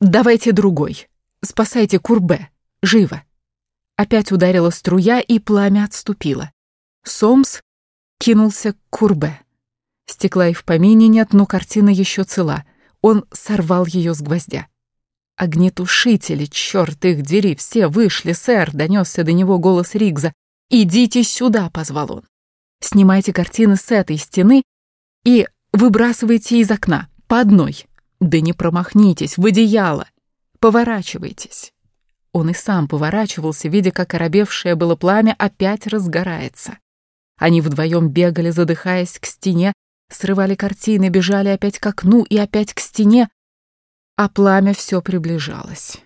«Давайте другой. Спасайте Курбе. Живо!» Опять ударила струя, и пламя отступило. Сомс кинулся к Курбе. Стекла и в помине нет, но картина еще цела. Он сорвал ее с гвоздя. «Огнетушители, черт их дери, все вышли, сэр!» — донесся до него голос Ригза. «Идите сюда!» — позвал он. «Снимайте картины с этой стены и выбрасывайте из окна, по одной. Да не промахнитесь, в одеяло. Поворачивайтесь». Он и сам поворачивался, видя, как оробевшее было пламя опять разгорается. Они вдвоем бегали, задыхаясь к стене, срывали картины, бежали опять к окну и опять к стене, а пламя все приближалось.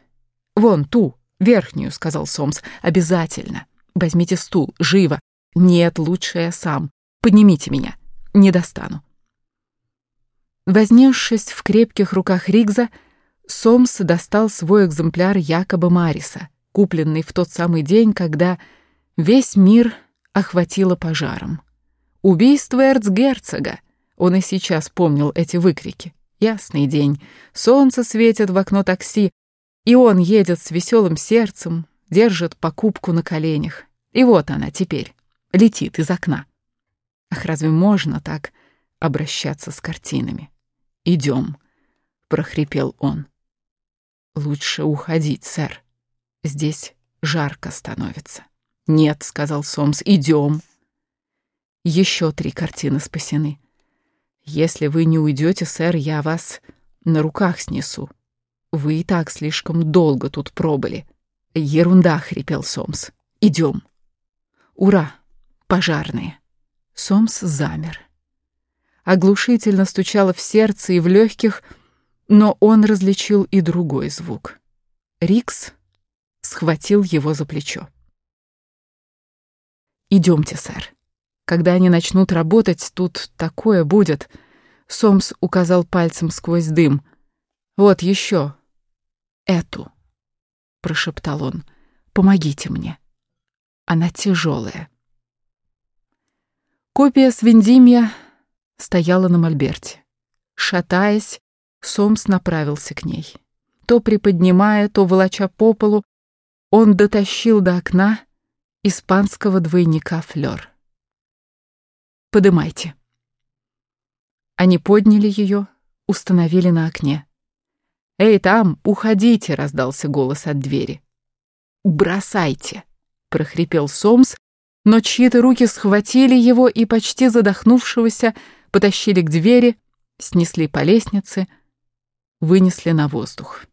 «Вон ту, верхнюю», — сказал Сомс, — «обязательно. Возьмите стул, живо. Нет, лучше я сам. Поднимите меня. Не достану». Вознесшись в крепких руках Ригза, Сомс достал свой экземпляр Якоба Мариса, купленный в тот самый день, когда весь мир охватило пожаром. Убийство эрцгерцога. Он и сейчас помнил эти выкрики. Ясный день. Солнце светит в окно такси, и он едет с веселым сердцем, держит покупку на коленях. И вот она теперь, летит из окна. Ах, разве можно так обращаться с картинами? «Идем», — прохрипел он. «Лучше уходить, сэр. Здесь жарко становится». «Нет», — сказал Сомс, — «идем». Еще три картины спасены. «Если вы не уйдете, сэр, я вас на руках снесу. Вы и так слишком долго тут пробыли». «Ерунда», — хрипел Сомс. «Идем». «Ура! Пожарные!» Сомс замер. Оглушительно стучало в сердце и в легких, но он различил и другой звук. Рикс схватил его за плечо. «Идемте, сэр. Когда они начнут работать, тут такое будет». Сомс указал пальцем сквозь дым. «Вот еще. Эту», — прошептал он. «Помогите мне. Она тяжелая». Копия Свиндимья стояла на мольберте. Шатаясь, Сомс направился к ней. То приподнимая, то волоча по полу, он дотащил до окна испанского двойника Флёр. «Подымайте». Они подняли ее, установили на окне. «Эй, там, уходите!» — раздался голос от двери. «Бросайте!» — прохрипел Сомс, но чьи-то руки схватили его и, почти задохнувшегося, потащили к двери, снесли по лестнице, вынесли на воздух.